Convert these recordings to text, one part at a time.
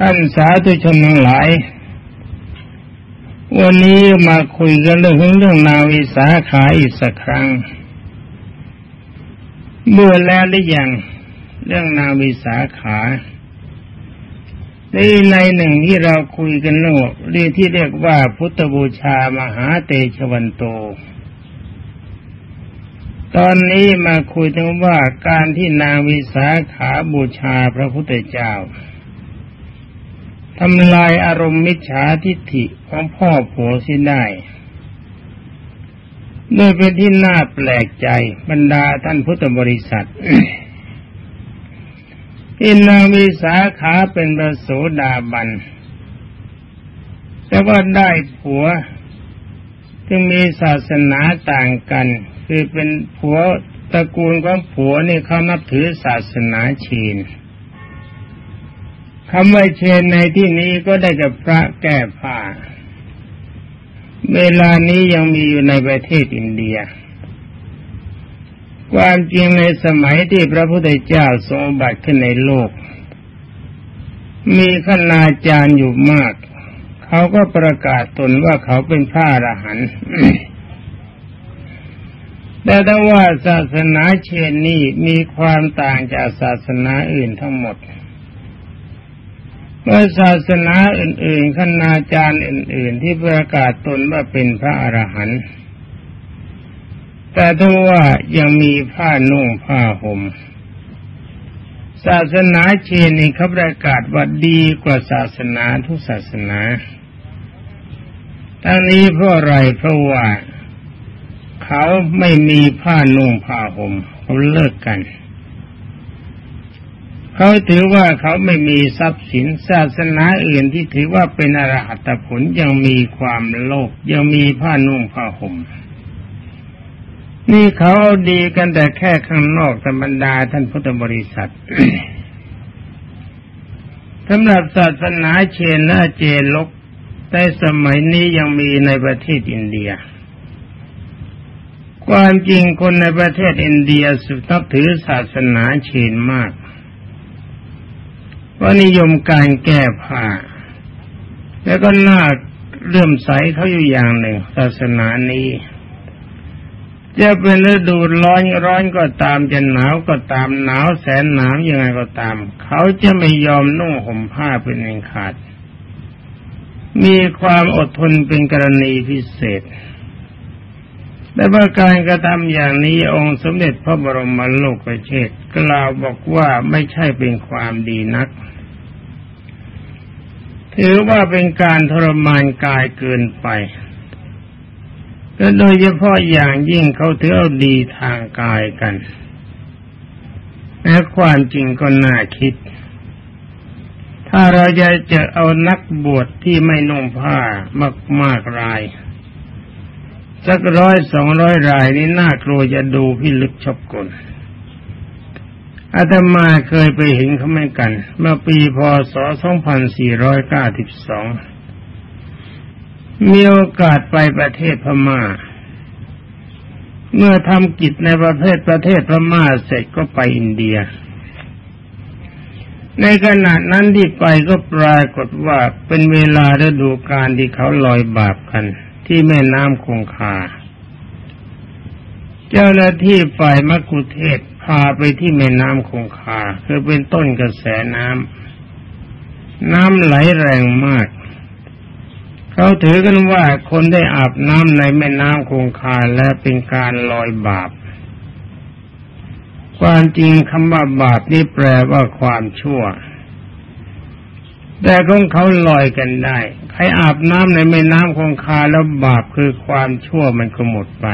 ท่านสาธุชนทั้งหลาย วันนี้มาคุยกันเรื่องเรื่องนาวิสาขาอีกสักครั้ง เมื่อแล้วหรือยังเรื่องนาวิสาขาในในหนึ่งที่เราคุยกันเรื่องเรื่องที่เรียกว่าพุทธบูชามหาเตชวันโต ตอนนี้มาคุยถึงว่าการที่นางวิสาขาบูชาพระพุทธเจ้า ทำลายอารมณ์มิจฉาทิฏฐิของพ่อผัวสิ้นได้โดยเป็นที่น่าแปลกใจบรรดาท่านพุทธบริษัทที่นางมีสาขาเป็นประโสดาบัน แต่ว่าได้ผัวจึงมีศาสนาต่างกัน คือเป็นผัวตระกูลของผัวนี่เขานับถือศาสนาชีน คำว่าเชนในที่นี้ก็ได้กับพระแก้ผ้า เวลานี้ยังมีอยู่ในประเทศอินเดีย ความจริงในสมัยที่พระพุทธเจ้าทรงบัติขึ้นในโลก มีขนาจารย์อยู่มาก เขาก็ประกาศตนว่าเขาเป็นพระอรหันต์แต่ถ้าว่าศาสนาเชนนี้มีความต่างจากศาสนาอื่นทั้งหมด เมื่อศาสนาอื่นๆคณาจารย์อื่น ๆ ที่ประกาศตนว่าเป็นพระอรหันต์แต่ถ้าว่ายังมีผ้านุ่งผ้าหม่มศาสนาเชนนี่เขาประกาศว่าดีกว่าศาสนาทุกศาสนาทั้งนี้เพราะอะไรเพราะว่าเขาไม่มีผ้านุ่งผ้าหม่มเขาเลิกกัน เขาถือว่าเขาไม่มีทรัพย์สินศาสนาอื่นที่ถือว่าเป็นอรหัตผลยังมีความโลภยังมีผ้านุ่งผ้าห่มนี่เขาดีกันแต่แค่ข้างนอกธรรมดาท่านพุทธบริษัทสำหรับศาสนาเชนและเจลกในสมัยนี้ยังมีในประเทศอินเดีย ความจริงคนในประเทศอินเดียสุนับถือศาสนาเชนมาก ว่านิยมการแก้ผ้า แล้วก็น่าเลื่อมใสเขาอยู่อย่างหนึ่ง ศาสนานี้จะเป็นฤดูร้อนร้อนก็ตามจะหนาวก็ตามหนาวแสนหนาวยังไงก็ตาม เขาจะไม่ยอมนุ่งห่มผ้าเป็นเองขาด มีความอดทนเป็นกรณีพิเศษ แต่ว่าการกระทำอย่างนี้องค์สมเด็จพระบรมโลกเชษกล่าวบอกว่าไม่ใช่เป็นความดีนัก ถือว่าเป็นการทรมานกายเกินไปและโดยเฉพาะอย่างยิ่งเขาถือเอาดีทางกายกันและความจริงก็น่าคิด ถ้าเราจะเจอเอานักบวชที่ไม่นุ่งผ้ามากๆราย สักร้อยสองร้อยรายนี่น่ากลัวจะดูพิลึกชอบกลอาตมาเคยไปเห็นเขาไม่กัน เมื่อปีพศ 2492 มีโอกาสไปประเทศพมา่า เมื่อทำกิจในประเทศประเทศพม่าเสร็จก็ไปอินเดีย ในขณะนั้นที่ไปก็ปรากฏว่าเป็นเวลาฤดูกาลที่เขาลอยบาปกัน ที่แม่น้ำคงคา เจ้าหน้าที่ฝ่ายมักคุเทศพาไปที่แม่น้ำคงคา คือเป็นต้นกระแสน้ำน้ำไหลแรงมาก เขาถือกันว่าคนได้อาบน้ำในแม่น้ำคงคาและเป็นการลอยบาป ความจริงคำว่าบาปนี่แปลว่าความชั่วแต่ของเขาลอยกันได้ ใครอาบน้ำในแม่น้ำคงคาแล้วบาปคือความชั่วมันก็หมดไป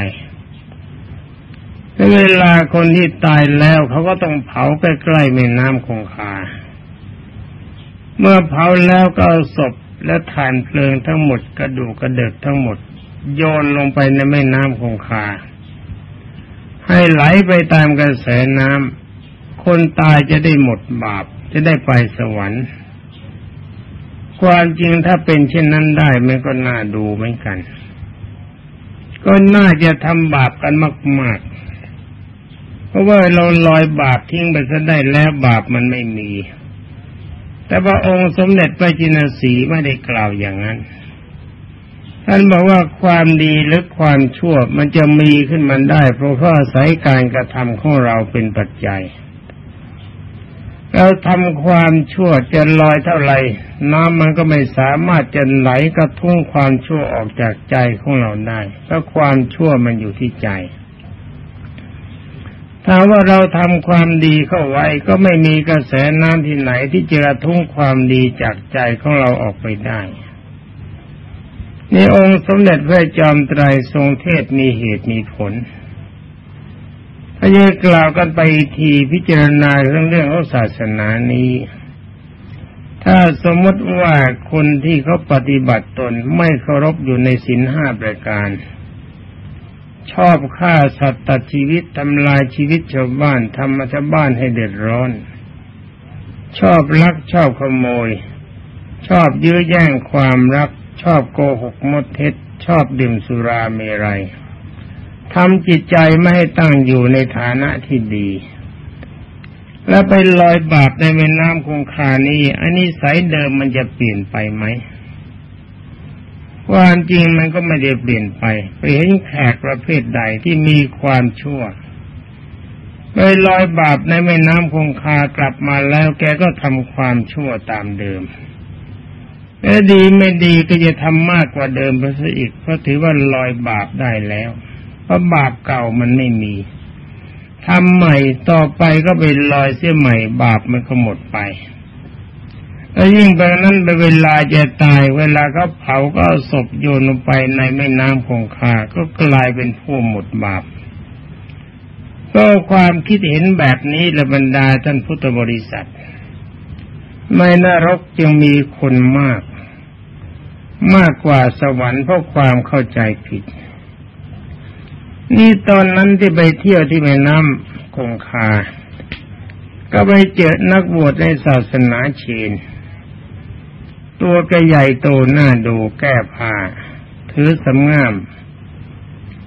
เวลาคนที่ตายแล้วเขาก็ต้องเผาใกล้ๆแม่น้ำคงคา เมื่อเผาแล้วก็เอาศพและฐานเพลิงทั้งหมดกระดูกกระเดิกทั้งหมด โยนลงไปในแม่น้ำคงคา ให้ไหลไปตามกระแสน้ำคนตายจะได้หมดบาปจะได้ไปสวรรค์ ความจริงถ้าเป็นเช่นนั้นได้มันก็น่าดูเหมือนกัน ก็น่าจะทำบาปกันมาก ๆ เพราะว่าเราลอยบาปทิ้งไปซะได้แล้วบาปมันไม่มี แต่ว่าองค์สมเด็จพระจินสีไม่ได้กล่าวอย่างนั้นท่านบอกว่าความดีหรือความชั่วมันจะมีขึ้นมันได้ เพราะว่าสายการกระทำของเราเป็นปัจจัย เราทำความชั่วจะลอยเท่าไหร่น้ำมันก็ไม่สามารถจะไหลกระทุ้งความชั่วออกจากใจของเราได้เพราะความชั่วมันอยู่ที่ใจถ้าว่าเราทำความดีเข้าไว้ก็ไม่มีกระแสน้ำที่ไหนที่จะทุ่งความดีจากใจของเราออกไปได้ในองค์สมเด็จพระจอมไตรทรงเทศมีเหตุมีผล ถ้าจะกล่าวกันไปทีพิจารณาเรื่องเรื่องของศาสนานี้ ถ้าสมมติว่าคนที่เขาปฏิบัติตนไม่เคารพอยู่ในศีลห้าประการ ชอบฆ่าสัตว์ตัดชีวิตทำลายชีวิตชาวบ้านทำมาชาวบ้านให้เดือดร้อน ชอบลักชอบขโมย ชอบยื้อแย่งความรัก ชอบโกหกมดเท็จ ชอบดื่มสุราเมรัย ทำจิตใจไม่ให้ตั้งอยู่ในฐานะที่ดี แล้วไปลอยบาปในแม่น้ำคงคานี้ อันนี้สายเดิมมันจะเปลี่ยนไปไหมความจริงมันก็ไม่ได้เปลี่ยนไปไปเห็นแขกประเภทใดที่มีความชั่วไปลอยบาปในแม่น้ำคงคากลับมาแล้วแกก็ทำความชั่วตามเดิมแต่ดีไม่ดีก็จะทำมากกว่าเดิมไปซะอีกเพราะถือว่าลอยบาปได้แล้ว เพราะบาปเก่ามันไม่มีทำใหม่ต่อไปก็ไปลอยเสียใหม่ บาปมันก็หมดไปแล้วยิ่งไปนั้นไปเวลาจะตาย เวลาเขาเผาก็เอาศพโยนลงไปในแม่น้ำคงคาก็กลายเป็นผู้หมดบาปก็ความคิดเห็นแบบนี้ละบรรดาท่านพุทธบริษัท ไม่นรกจึงมีคนมาก มากกว่าสวรรค์เพราะความเข้าใจผิด นี่ตอนนั้นที่ไปเที่ยวที่แม่น้ำคงคา ก็ไปเจอนักบวชในศาสนาเชน ตัวกใหญ่โตหน้าดูแก้ผ้า ถือสำงาม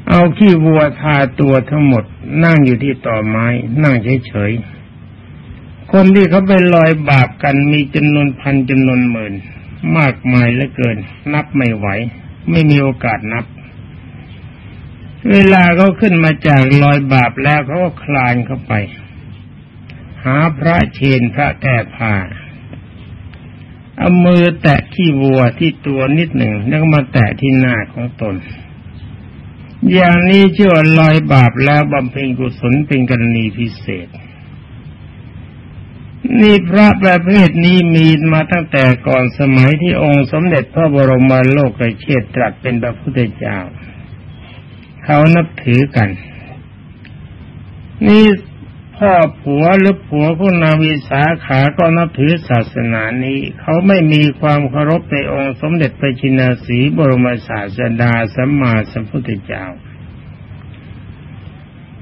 เอาขี้วัวทาตัวทั้งหมดนั่งอยู่ที่ต่อไม้ นั่งเฉยๆ คนที่เขาไปลอยบาปกันมีจำนวนพันจำนวนหมื่น มากมายเหลือเกิน นับไม่ไหว ไม่มีโอกาสนับ เวลาเขาขึ้นมาจากลอยบาปแล้วเขาก็คลานเข้าไป หาพระเชนพระแก้ผ้าเอามือแตะที่วัวที่ตัวนิดหนึ่งแล้วก็มาแตะที่หน้าของตน อย่างนี้เชื่อลอยบาปแล้วบำเพ็ญกุศลเป็นกรณีพิเศษ นี่พระประเภทนี้มีมาตั้งแต่ก่อนสมัยที่องค์สมเด็จพระบรมโลกเชษตรัสเป็นพระพุทธเจ้า เขานับถือกัน นี่พ่อผัวหรือผัวของนาวิสาขาก็นับถือศาสนานี้ เขาไม่มีความเคารพในองค์สมเด็จพระชินสีบรมศาสดาสัมมาสัมพุทธเจ้า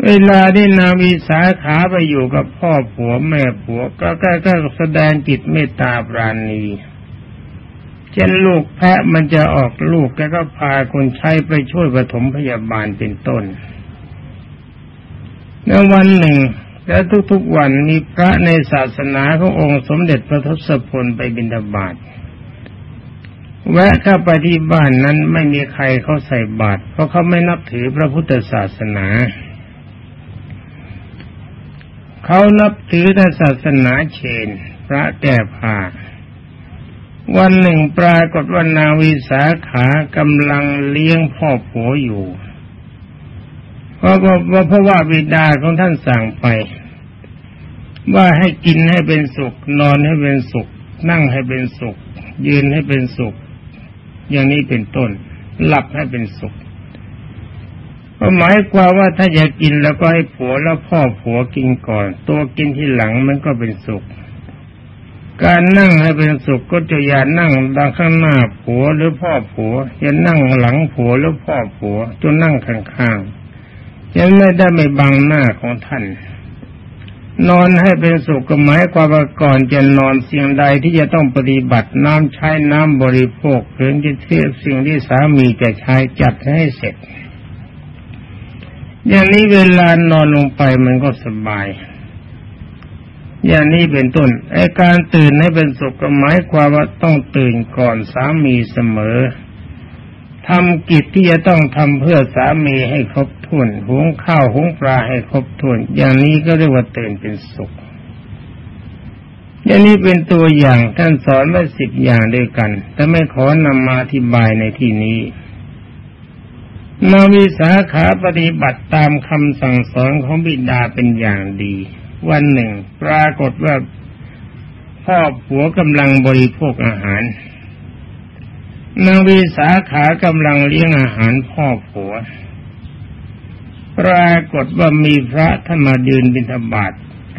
เวลาที่นาวิสาขาไปอยู่กับพ่อผัวแม่ผัวก็ก็ก็แสดงจิตเมตตาปราณี เช่นลูกแพะมันจะออกลูกแกก็พาคนใช้ไปช่วยปฐมพยาบาลเป็นต้นในวันหนึ่ง และทุกๆวันมีพระในศาสนาขององค์สมเด็จพระทศพลไปบิณฑบาตแวะเข้าไปที่บ้านนั้นไม่มีใครเขาใส่บาตรเพราะเขาไม่นับถือพระพุทธศาสนาเขานับถือแต่ศาสนาเชน พระแก้ผ้า วันหนึ่งปรากฏว่านาวิสาขากำลังเลี้ยงพ่อผัวอยู่เพราะว่าเพราะว่าบิดาของท่านสั่งไป ว่าให้กินให้เป็นสุข นอนให้เป็นสุข นั่งให้เป็นสุข ยืนให้เป็นสุข อย่างนี้เป็นต้น หลับให้เป็นสุขก็หมายความว่าถ้าอยากกินแล้วก็ให้ผัวแล้วพ่อผัวกินก่อน ตัวกินที่หลังมันก็เป็นสุข การนั่งให้เป็นสุขก็จะอย่านั่งดังข้างหน้าผัวหรือพ่อผัว อย่านั่งหลังผัวหรือพ่อผัวจนนั่งข้างๆยังไม่ได้ไม่บังหน้าของท่าน นอนให้เป็นสุขก็หมายความว่าก่อนจะนอนสิ่งใดที่จะต้องปฏิบัติน้ำใช้น้ำบริโภคหรือที่เทียบสิ่งที่สามีจะใช้จัดให้เสร็จ อย่างนี้เวลานอนลงไปมันก็สบาย อย่างนี้เป็นต้นไอการตื่นให้เป็นสุขหมายความว่าต้องตื่นก่อนสามีเสมอทำกิจที่จะต้องทำเพื่อสามีให้ครบถ้วนหุงข้าวหุงปลาให้ครบถ้วน อย่างนี้ก็เรียกว่าตื่นเป็นสุข อย่างนี้เป็นตัวอย่างท่านสอนไว้สิบอย่างด้วยกัน แต่ไม่ขอนำมาอธิบายในที่นี้นาวิสาขาปฏิบัติตามคำสั่งสอนของบิดาเป็นอย่างดี วันหนึ่ง ปรากฏว่าพ่อผัวกำลังบริโภคอาหารนางวิสาขากำลังเลี้ยงอาหารพ่อผัว ปรากฏว่ามีพระท่านมายืนบิณฑบาต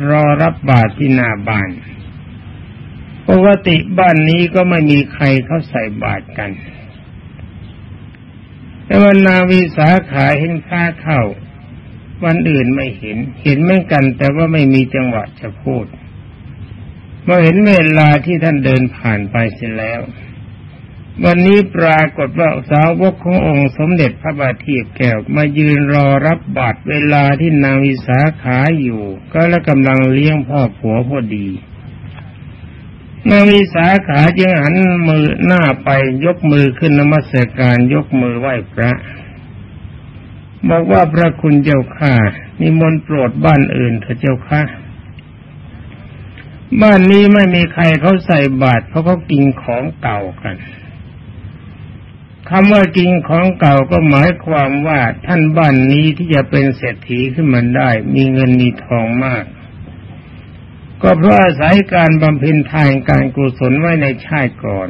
รอรับบาตรที่หน้าบ้านปกติบ้านนี้ก็ไม่มีใครเขาใส่บาตรกัน แต่วันนาวิสาขาเห็นข้าเข้า วันอื่นไม่เห็น เห็นเหมือนกัน แต่ว่าไม่มีจังหวะจะพูดเมื่อเห็นเวลาที่ท่านเดินผ่านไปเสร็จแล้ว วันนี้ปรากฏว่าสาวกขององค์สมเด็จพระบาทีแก้วมายืนรอรับบาตรเวลาที่นางวิสาขาอยู่ ก็แล้วกำลังเลี้ยงพ่อผัวพอดีนางวิสาขาจึงหันมือหน้าไปยกมือขึ้นนมัสการยกมือไหว้พระ บอกว่าพระคุณเจ้าข้านิมนต์โปรดบ้านอื่นเถอะเจ้าข้าบ้านนี้ไม่มีใครเขาใส่บาตรเพราะเขากินของเก่ากันคำว่ากินของเก่าก็หมายความว่าท่านบ้านนี้ที่จะเป็นเศรษฐีขึ้นมาได้ มีเงินมีทองมาก ก็เพราะอาศัยการบำเพ็ญทานการกุศลไว้ในชาติก่อน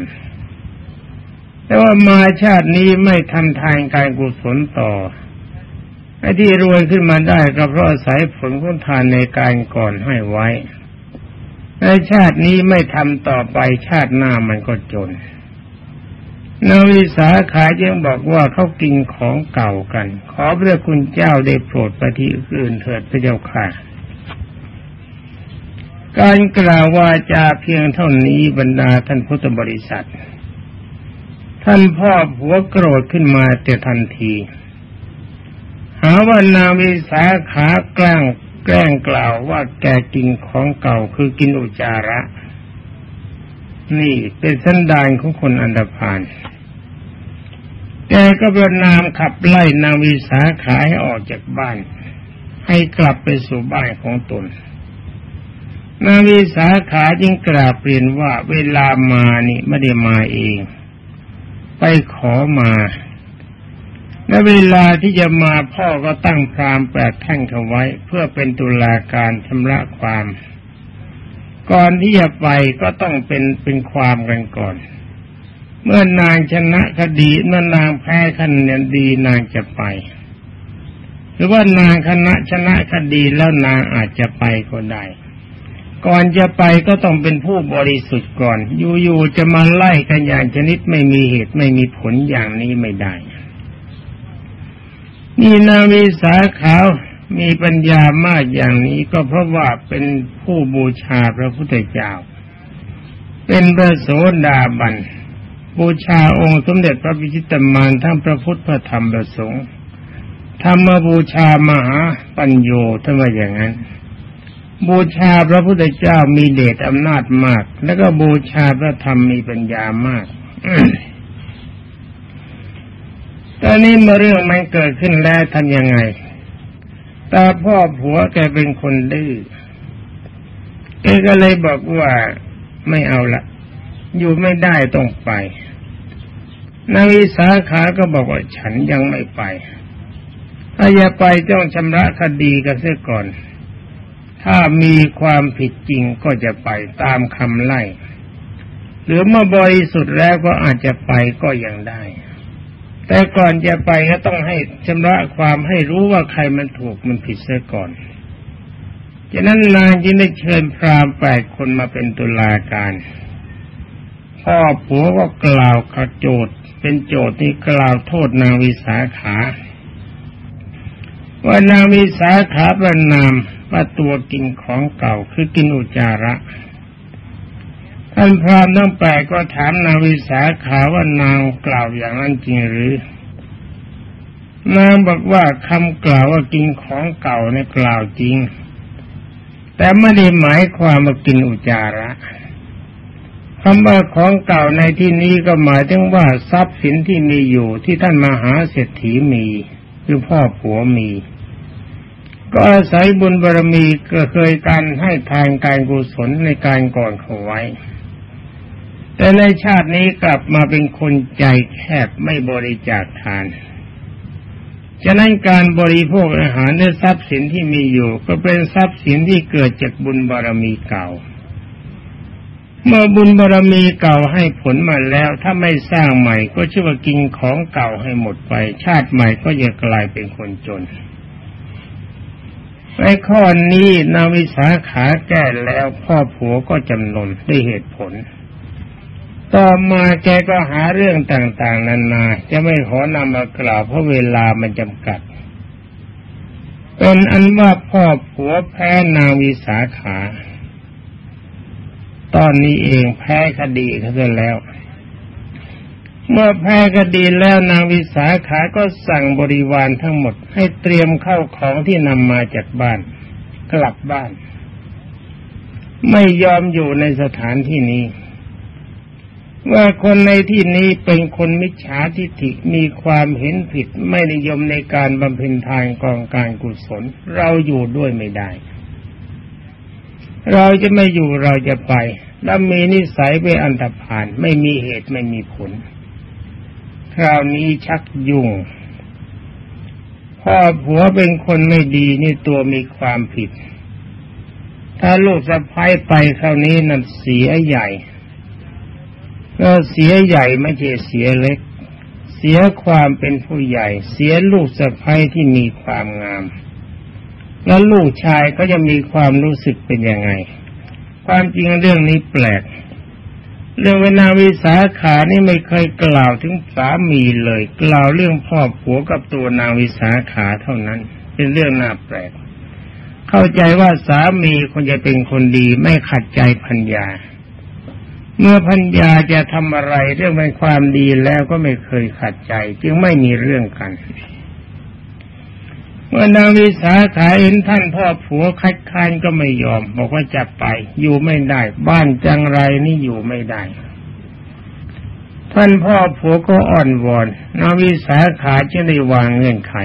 แต่ว่ามาชาตินี้ไม่ทำทานการกุศลต่อ ไอ้ที่รวยขึ้นมาได้ก็เพราะอาศัยผลของทานในการก่อนให้ไว้ในชาตินี้ไม่ทำต่อไปชาติหน้ามันก็จนนาวิสาขายังบอกว่าเขากินของเก่ากัน ขอพระคุณเจ้าได้โปรดปที่อื่นเถิดพระเจ้าค่ะ การกล่าววาจาเพียงเท่านี้บรรดาท่านพุทธบริษัท ท่านพ่อผัวโกรธขึ้นมาแต่ทันที ว่านาวิสาขาแกล้งแกล้งกล่าวว่าแกกินของเก่าคือกินอุจาระ นี่เป็นสันดานของคนอันดพานแกก็ประนามขับไล่นางวิสาขาให้ออกจากบ้าน ให้กลับไปสู่บ้านของตนนางวิสาขาจึงกราบเปลี่ยนว่าเวลามานี่ไม่ได้มาเอง ไปขอมา และเวลาที่จะมาพ่อก็ตั้งพรามแปดแท่งเขาไว้ เพื่อเป็นตุลาการชำระความ ก่อนที่จะไปก็ต้องเป็นเป็นความกันก่อน เมื่อนางชนะคดีเมื่อนางแพ้คะแนนดีนางจะไป หรือว่านางคณะชนะคดีแล้วนางอาจจะไปก็ได้ก่อนจะไปก็ต้องเป็นผู้บริสุทธิ์ก่อน อยู่ๆจะมาไล่กันอย่างชนิดไม่มีเหตุไม่มีผลอย่างนี้ไม่ได้ นี่นาวิสาขาวมีปัญญามากอย่างนี้ก็เพราะว่าเป็นผู้บูชาพระพุทธเจ้า เป็นพระโสดาบัน บูชาองค์สมเด็จพระพิชิตมารทั้งพระพุทธพระธรรมพระสงฆ์ธรรมบูชามหาปัญโยท่านว่าอย่างนั้น บูชาพระพุทธเจ้ามีเดชอำนาจมาก แล้วก็บูชาพระธรรมมีปัญญามาก ตอนนี้เมื่อเรื่องมันเกิดขึ้นแล้วทำยังไง ตาพ่อผัวแกเป็นคนดื้อแกก็เลยบอกว่าไม่เอาละ อยู่ไม่ได้ต้องไปนางวิสาขาก็บอกว่าฉันยังไม่ไป ถ้าจะไปต้องชำระคดีกันเสียก่อน ถ้ามีความผิดจริงก็จะไปตามคำไล่ หรือเมื่อบริสุทธิ์แล้วก็อาจจะไปก็ยังได้ แต่ก่อนจะไปก็ต้องให้ชำระความให้รู้ว่าใครมันถูกมันผิดเสียก่อนฉะนั้นนางจึงได้เชิญพราหมณ์แปดคนมาเป็นตุลาการ พ่อผัวก็กล่าวขโจทย์เป็นโจทย์ที่กล่าวโทษนางวิสาขา ว่านางวิสาขาประนามว่าตัวกินของเก่าคือกินอุจาระ ท่านพรามทั้งแปดก็ถามนางวิสาขาว่านางกล่าวอย่างนั้นจริงหรือ นางบอกว่าคำกล่าวว่ากินของเก่าเนี่ยกล่าวจริง แต่ไม่ได้หมายความมากินอุจาระคำว่าของเก่าในที่นี้ก็หมายถึงว่าทรัพย์สินที่มีอยู่ที่ท่านมหาเศรษฐีมีคือพ่อผัวมี ก็อาศัยบุญบารมีก็เคยการให้ทานการกุศลในการก่อนเขาไว้ แต่ในชาตินี้กลับมาเป็นคนใจแคบไม่บริจาคทาน ฉะนั้นการบริโภคอาหารในทรัพย์สินที่มีอยู่ ก็เป็นทรัพย์สินที่เกิดจากบุญบารมีเก่า เมื่อบุญบารมีเก่าให้ผลมาแล้ว ถ้าไม่สร้างใหม่ก็ชื่อว่ากินของเก่าให้หมดไป ชาติใหม่ก็จะกลายเป็นคนจนในข้อนี้นาวิสาขาแก้แล้วพ่อผัวก็จำนนด้วยเหตุผล ต่อมาแกก็หาเรื่องต่างๆนานาจะไม่ขอนำมากล่าวเพราะเวลามันจำกัด เป็นอันว่าพ่อผัวแพ้นางวิสาขา ตอนนี้เองแพ้คดีเขาเสร็จแล้ว เมื่อแพ้คดีแล้วนางวิสาขาก็สั่งบริวารทั้งหมด ให้เตรียมเข้าของที่นำมาจากบ้าน กลับบ้าน ไม่ยอมอยู่ในสถานที่นี้ ว่าคนในที่นี้เป็นคนมิจฉาทิฏฐิมีความเห็นผิดไม่นิยมในการบำเพ็ญทานกองการกุศล เราอยู่ด้วยไม่ได้ เราจะไม่อยู่เราจะไป แล้วมีนิสัยไปอันตรพานไม่มีเหตุไม่มีผล คราวนี้ชักยุ่งพ่อผัวเป็นคนไม่ดีนี่ตัวมีความผิด ถ้าลูกสะพ้ายไปคราวนี้นั่นเสียใหญ่ ก็เสียใหญ่ไม่ใช่เสียเล็ก เสียความเป็นผู้ใหญ่ เสียลูกสะใภ้ที่มีความงาม แล้วลูกชายก็จะมีความรู้สึกเป็นยังไง ความจริงเรื่องนี้แปลก เรื่องเวนาวิสาขานี่ไม่เคยกล่าวถึงสามีเลย กล่าวเรื่องพ่อผัวกับตัวนางวิสาขาเท่านั้น เป็นเรื่องน่าแปลก เข้าใจว่าสามีคงจะเป็นคนดีไม่ขัดใจพัญญา เมื่อพัญญาจะทำอะไรเรื่องเป็นความดีแล้วก็ไม่เคยขัดใจ จึงไม่มีเรื่องกัน เมื่อนางวิสาขาเห็นท่านพ่อผัวคัดค้านก็ไม่ยอม บอกว่าจะไป อยู่ไม่ได้ บ้านจังไรนี่อยู่ไม่ได้ ท่านพ่อผัวก็อ่อนวอนนางวิสาขาจึงได้วางเงื่อนไข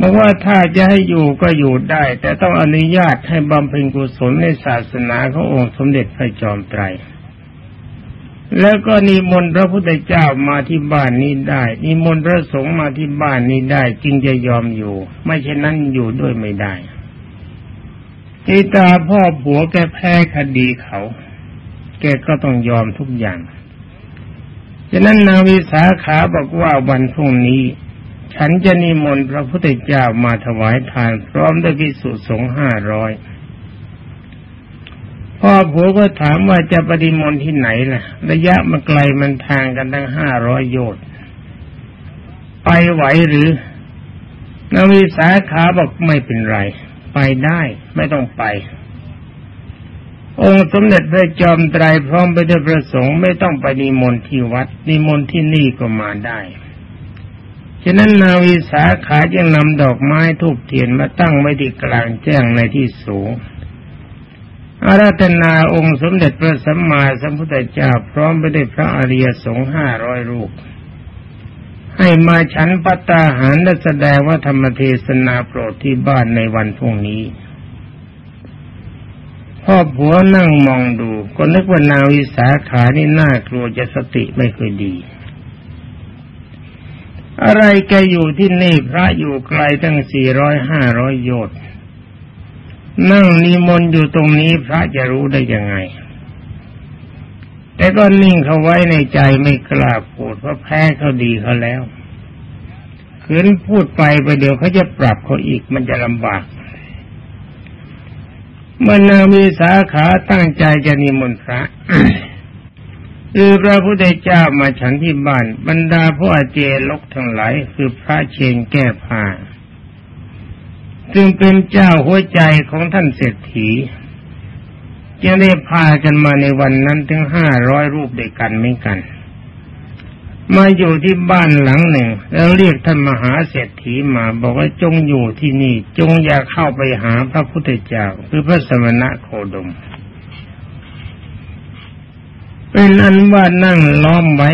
บอกว่าถ้าจะให้อยู่ก็อยู่ได้ แต่ต้องอนุญาตให้บำเพ็ญกุศลในศาสนาขององค์สมเด็จพระจอมไตร แล้วก็นิมนต์พระพุทธเจ้ามาที่บ้านนี้ได้ นิมนต์พระสงฆ์มาที่บ้านนี้ได้จึงจะยอมอยู่ ไม่เช่นนั้นอยู่ด้วยไม่ได้ทีตาพ่อผัวแกแพ้คดีเขา แกก็ต้องยอมทุกอย่างฉะนั้นนางวิสาขาบอกว่าวันพรุ่งนี้ ฉันจะนิมนต์พระพุทธเจ้ามาถวายทาน พร้อมด้วยพิสุสงฆ์ห้าร้อยพ่อผัวก็ถามว่าจะปฏิมนต์ที่ไหนล่ะ ระยะมันไกลมันทางกันตั้งห้าร้อยโยชน์ไปไหวหรือนวีสาขาบอกไม่เป็นไร ไปได้ไม่ต้องไป องค์สมเด็จพระจอมไตรพร้อมไปด้วยพระสงฆ์ไม่ต้องไปนิมนต์ที่วัดนิมนต์ที่นี่ก็มาได้ ฉะนั้นนาวิสาขาจึงนำดอกไม้ทูบเทียนมาตั้งไว้ที่กลางแจ้งในที่สูงอาราธนาองค์สมเด็จพระสัมมาสัมพุทธเจ้าพร้อมไปด้วยพระอริยสงฆ์ห้าร้อยรูปให้มาฉันปัตตาหารและแสดงว่าธรรมเทศนาโปรดที่บ้านในวันพรุ่งนี้ พ่อผัวนั่งมองดู ก็นึกว่านาวิสาขานี่น่ากลัวจะสติไม่ค่อยดี อะไรแกอยู่ที่นี่พระอยู่ไกลตั้งสี่ร้อยห้าร้อยโยชน์นั่งนิมนต์อยู่ตรงนี้พระจะรู้ได้ยังไง แต่ก็นิ่งเขาไว้ในใจไม่กล้าพูดเพราะแพ้เขาดีเขาแล้วขืนพูดไปไปเดี๋ยวเขาจะปรับเขาอีกมันจะลำบาก เมื่อนางมีสาขาตั้งใจจะนิมนต์พระ คือพระพุทธเจ้ามาฉันที่บ้าน บรรดาพวกอาเจลกทั้งหลายคือพระเชนแก้ผ้าซึ่งเป็นเจ้าหัวใจของท่านเศรษฐีจึงได้พากันมาในวันนั้นถึงห้าร้อยรูปด้วยกันไม่กัน มาอยู่ที่บ้านหลังหนึ่ง แล้วเรียกท่านมหาเศรษฐีมาบอกว่าจงอยู่ที่นี่ จงอย่าเข้าไปหาพระพุทธเจ้า คือพระสมณะโคดม เป็นอันว่านั่งล้อมไว้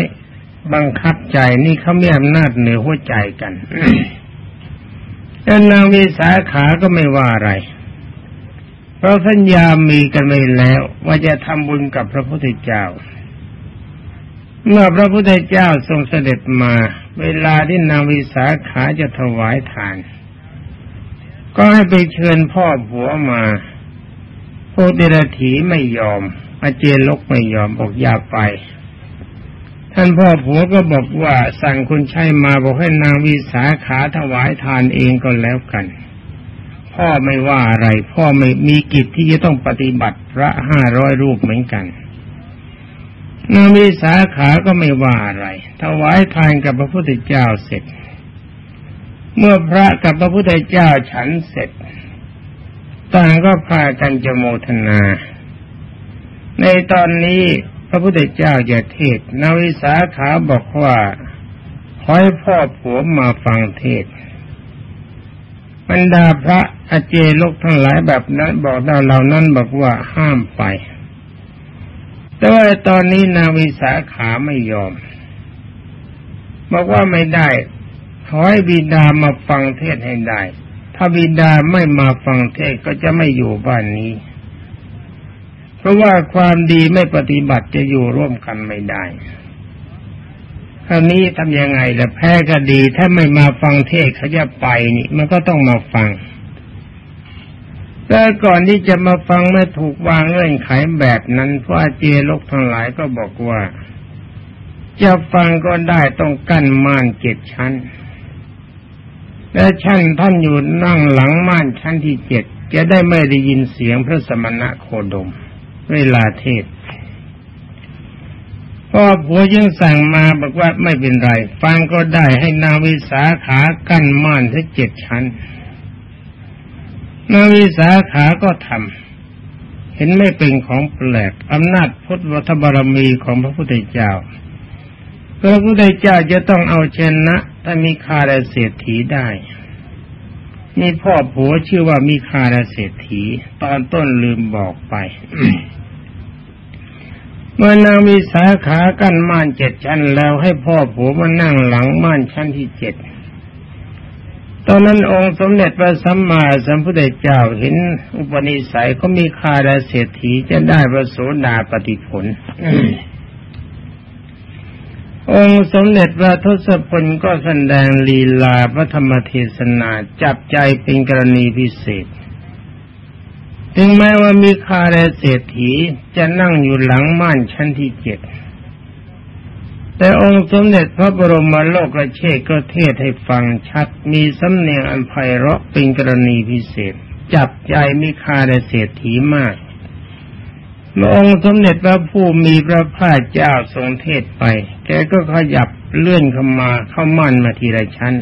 บังคับใจนี่เขามีอำนาจเหนือหัวใจกันแต่นางวิสาขาก็ไม่ว่าอะไร เพราะสัญญามีกันไปแล้ว ว่าจะทำบุญกับพระพุทธเจ้า เมื่อพระพุทธเจ้าทรงเสด็จมา เวลาที่นางวิสาขาจะถวายทาน ก็ให้ไปเชิญพ่อผัวมาพวกเดรถีไม่ยอมอาเจลกไม่ยอมบอกอย่าไป ท่านพ่อผัวก็บอกว่าสั่งคุณชัยมาบอกให้นางวิสาขาถวายทานเองก็แล้วกัน พ่อไม่ว่าอะไร พ่อไม่มีกิจที่จะต้องปฏิบัติพระห้าร้อยรูปเหมือนกันนางวิสาขาก็ไม่ว่าอะไรถวายทานกับพระพุทธเจ้าเสร็จ เมื่อพระกับพระพุทธเจ้าฉันเสร็จ ต่างก็พากันจะโมทนา ในตอนนี้พระพุทธเจ้าจะเทศนาวิสาขาบอกว่าขอให้พ่อผัวมาฟังเทศบรรดาพระอาเจโลกทั้งหลายแบบนั้นบอกเราเหล่านั้นบอกว่าห้ามไป แต่ว่าตอนนี้นาวิสาขาไม่ยอม บอกว่าไม่ได้ ขอให้บิดามาฟังเทศให้ได้ ถ้าบิดาไม่มาฟังเทศก็จะไม่อยู่บ้านนี้ ราะว่าความดีไม่ปฏิบัติจะอยู่ร่วมกันไม่ได้คราวนี้ทำยังไงล่ะแพ้ก็ดี ถ้าไม่มาฟังเทศเขาจะไปนี่ มันก็ต้องมาฟัง แต่ก่อนที่จะมาฟังไม่ถูกวางเงื่อนไขแบบนั้นพระอเจลกทั้งหลายก็บอกว่า จะฟังก็ได้ต้องกั้นม่านเจ็ดชั้น และชั้นท่านอยู่นั่งหลังม่านชั้นที่เจ็ดจะได้ไม่ได้ยินเสียงพระสมณะโคดม เวลาเทศพ่อผัวยังสั่งมาบอกว่าไม่เป็นไร ฟังก็ได้ให้นาวิสาขากั้นม่านทั้งเจ็ดชั้น นาวิสาขาก็ทำเห็นไม่เป็นของแปลกอำนาจพุทธวัฒบารมีของพระพุทธเจ้าพระพุทธเจ้าจะต้องเอาชนะถ้ามีคาราเศรษฐีได้นี่พ่อผัวชื่อว่ามีคาราเศรษฐี ตอนต้นลืมบอกไป เมื่อนางมีสาขากั้นม่านเจ็ดชั้นแล้วให้พ่อผัวมานั่งหลังม่านชั้นที่เจ็ด ตอนนั้นองค์สมเด็จพระสัมมาสัมพุทธเจ้าเห็นอุปนิสัยเขามีคาราเศรษฐีจะได้พระโสดาปฏิผล องค์สมเด็จพระทศพลก็แสดงลีลาพระธรรมเทศนาจับใจเป็นกรณีพิเศษ ถึงแม้ว่ามีคาราเศรษฐีจะนั่งอยู่หลังม่านชั้นที่เจ็ดแต่องค์สมเด็จพระบรมโลกเชษก็เทศให้ฟังชัด มีสำเนียงอันไพเราะเป็นกรณีพิเศษ จับใจมิคาได้เศรษฐีมากเมื่อองค์สมเด็จพระผู้มีพระภาคเจ้าทรงเทศไป แกก็ขยับเลื่อนเข้ามาเข้ามั่นมาทีละชั้น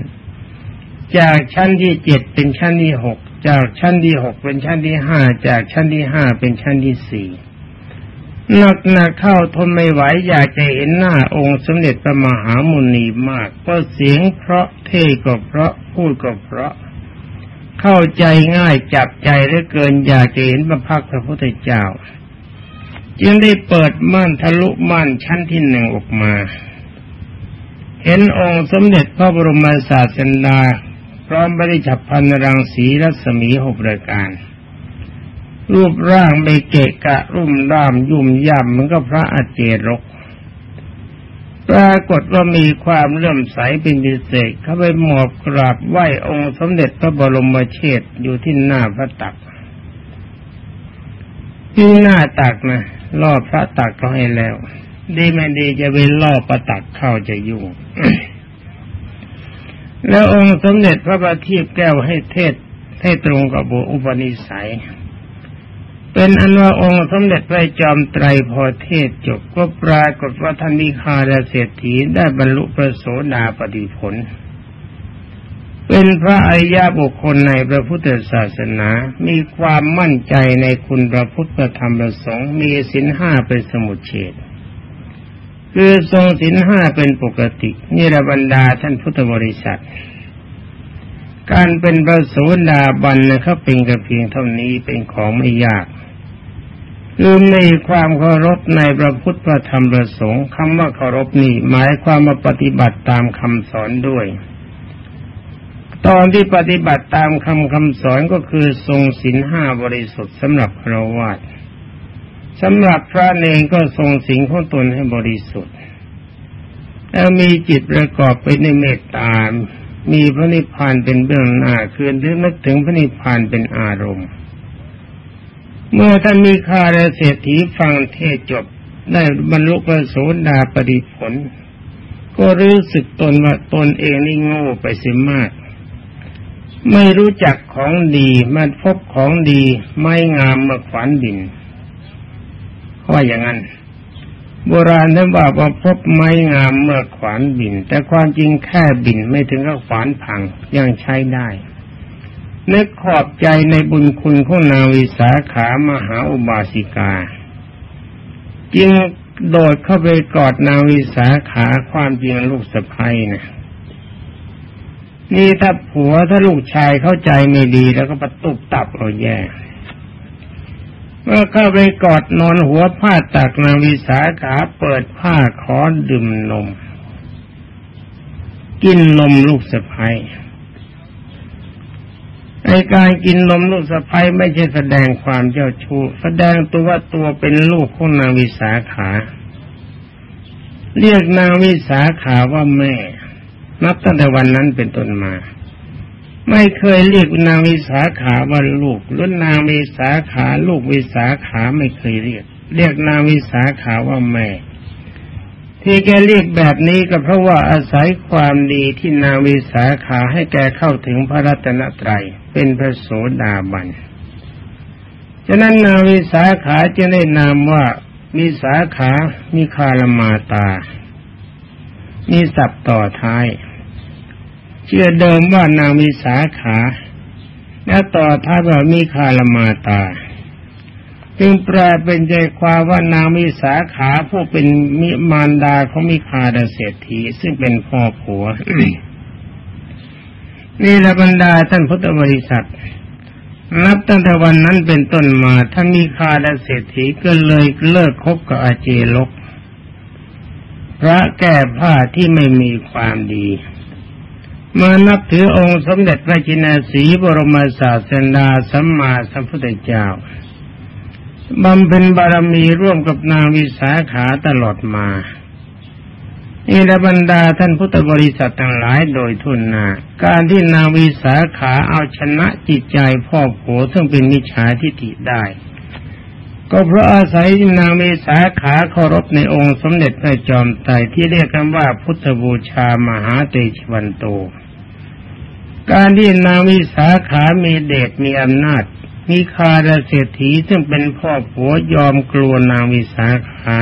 จากชั้นที่เจ็ดเป็นชั้นที่หก จากชั้นที่หกเป็นชั้นที่ห้าจากชั้นที่ห้าเป็นชั้นที่สี่หนักหนักเข้าทนไม่ไหวอยากจะเห็นหน้าองค์สมเด็จพระมหามุนีมาก ก็เสียงเพราะเท่ก็เพราะพูดก็เพราะ เข้าใจง่ายจับใจเหลือเกินอยากจะเห็นพระพักพระพุทธเจ้า จึงได้เปิดม่านทะลุม่านชั้นที่หนึ่งออกมา เห็นองค์สมเด็จพระบรมศาสดา ร้อมบริจับพันรังสีรัศมีหกประการ รูปร่างไม่เกะกะรุ่มร่ามยุ่มย่ำมันก็พระอาเจรก ปรากฏว่ามีความเลื่อมใสเป็นพิเศษเข้าไปหมอบกราบไหว้องค์สมเด็จพระบรมเชษอยู่ที่หน้าพระตักที่หน้าตักนะล่อพระตักก็ให้แล้ว ดีไม่ดีจะไปล่อประตักเข้าจะยุ่ง แล้วองค์สมเด็จพระบาทีพแก้วให้เทศให้ตรงกับบุอุปนิสัย เป็นอันว่าองค์สมเด็จพระจอมไตรพอเทศจบก็ปรากฏว่าท่านมีคาราเศรษฐีได้บรรลุพระโสดาปฏิผล เป็นพระอริยบุคคลในพระพุทธศาสนา มีความมั่นใจในคุณพระพุทธธรรมประสงค์ มีสินห้าเป็นสมุทเฉด คือทรงศีลห้าเป็นปกติ นี่ระบรรดาท่านพุทธบริษัท การเป็นพระโสดาบันนะครับเป็นกระเพียงเท่านี้เป็นของไม่ยากคือมีความเคารพในพระพุทธพระธรรมพระสงฆ์คำว่าเคารพนี่หมายความมาปฏิบัติตามคำสอนด้วย ตอนที่ปฏิบัติตามคำคำสอนก็คือทรงศีลห้าบริสุทธิ์สำหรับพระวาด สำหรับพระเนงก็ทรงสิงของตนให้บริสุทธิ์แล้วมีจิตประกอบไปในเมตตา มีพระนิพพานเป็นเบื้องหน้าคืนที่นึกถึงพระนิพพานเป็นอารมณ์ เมื่อท่านมีคาราเศรษฐีฟังเทศจบได้บรรลุพระโสดาปฏิผล ก็รู้สึกตนว่าตนเองนี่โง่ไปเสียมาก ไม่รู้จักของดีมาพบของดี ไม่งามมาขวานบิน ว่าอย่างนั้น โบราณท่านว่าว่าพบไม้งามเมื่อขวานบิน แต่ความจริงแค่บินไม่ถึงกับขวานพังยังใช้ได้นึกขอบใจในบุญคุณของนางวิสาขามหาอุบาสิกา จึงโดดเข้าไปกอดนางวิสาขาความจริงลูกสะพ้ยนะนี่ถ้าผัวถ้าลูกชายเข้าใจไม่ดีแล้วก็ประตุบตับเราแย่ เมื่อเข้าไปกอดนอนหัวผ้าตักนางวิสาขาเปิดผ้าขอดื่มนม กินนมลูกสะพ้ยไอการกินนมลูกสะพ้ยไม่ใช่แสดงความเจ้าชู้แสดงตัวว่าตัวเป็นลูกของนางวิสาขา เรียกนางวิสาขาว่าแม่ นับตั้งแต่วันนั้นเป็นต้นมา ไม่เคยเรียกนางวิสาขาว่าลูกรุ่นนางวิสาขาลูกวิสาขาไม่เคยเรียก เรียกนางวิสาขาว่าแม่ ที่แกเรียกแบบนี้ก็เพราะว่าอาศัยความดีที่นางวิสาขาให้แกเข้าถึงพระรัตนตรัยเป็นพระโสดาบันฉะนั้นนางวิสาขาจะได้นามว่ามีสาขามีคารมาตา มีสับต่อท้าย เชื่อเดิมว่านางมีสาขา และต่อท้ายว่ามีคารมาตา จึงแปลเป็นใจความว่านางมีสาขาผู้เป็นมิมารดาของมิคาดเศรษฐีซึ่งเป็นพ่อผัวนี่ละบรรดาท่านพุทธบริษัทนับตั้งแต่วันนั้นเป็นต้นมาท่ามีคาดเศรษฐีก็เลยเลิกคบกับอาเจลก พระแก้ผ้าที่ไม่มีความดี มานับถือองค์สมเด็จพระจินาสีบรมศาสดาสัมมาสัมพุทธเจ้าบำเพ็ญบารมีร่วมกับนางวิสาขาตลอดมานี่ละบรรดาท่านพุทธบริษัททั้งหลายโดยทุนนาการที่นางวิสาขาเอาชนะจิตใจพ่อโผซึ่งเป็นมิจฉาทิฏฐิได้ ก็เพราะอาศัยนางวิสาขาเคารพในองค์สมเด็จพระจอมไตรที่เรียกกันว่าพุทธบูชามหาเตชวันโต การที่นางวิสาขามีเดชมีอำนาจ มีคาราเศรษฐีซึ่งเป็นพ่อผัวยอมกลัวนางวิสาขา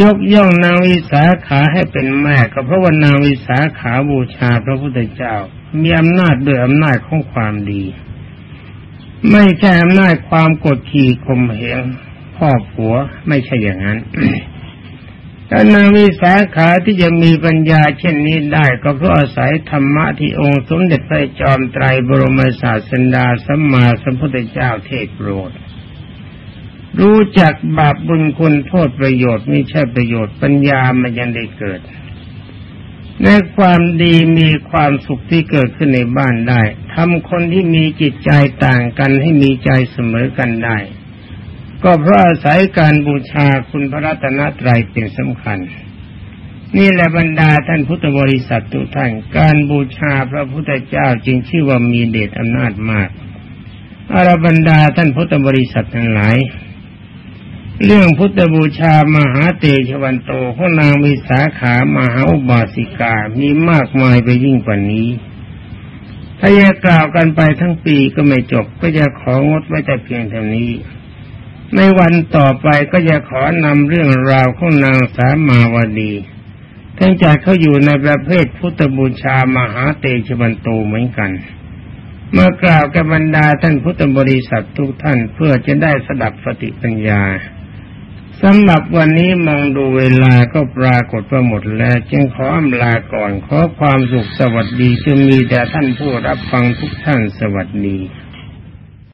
ยกย่องนางวิสาขาให้เป็นแม่ก็เพราะว่านางวิสาขาบูชาพระพุทธเจ้า มีอำนาจด้วยอำนาจของความดี ไม่ใช่อำนาจความกดขี่ข่มเหงพ่อผัวไม่ใช่อย่างนั้นแต่นางวิสาขาที่จะมีปัญญาเช่นนี้ได้ก็เพราะอาศัยธรรมะที่องค์สมเด็จพระจอมไตรบรมศาสดาสัมมาสัมพุทธเจ้าเทศโปรด รู้จักบาปบุญคุณโทษประโยชน์ไม่ใช่ประโยชน์ปัญญามันยังได้เกิด ในความดีมีความสุขที่เกิดขึ้นในบ้านได้ทำคนที่มีจิตใจต่างกันให้มีใจเสมอกันได้ ก็เพราะอาศัยการบูชาคุณพระรัตนตรัยเป็นสำคัญ นี่แหละบรรดาท่านพุทธบริษัททุกท่าน การบูชาพระพุทธเจ้าจึงชื่อว่ามีเดชอำนาจมากอารบรรดาท่านพุทธบริษัททั้งหลาย เรื่องพุทธบูชามหาเตชวันโตของนางวิสาขามหาอุบาสิกามีมากมายไปยิ่งกว่านี้ ถ้าจะกล่าวกันไปทั้งปีก็ไม่จบก็จะของดไว้แต่เพียงเท่านี้ ในวันต่อไปก็จะขอนำเรื่องราวของนางสามาวดีทั้งจากเขาอยู่ในประเภทพุทธบูชามหาเตชบันโตเหมือนกันเมื่อกล่าวกับบรรดาท่านพุทธบริษัททุกท่านเพื่อจะได้สดับสติปัญญา สำหรับวันนี้มองดูเวลาก็ปรากฏว่าหมดแล้ว จึงขออำลาก่อนขอความสุขสวัสดีจะมีแด่ท่านผู้รับฟังทุกท่านสวัสดี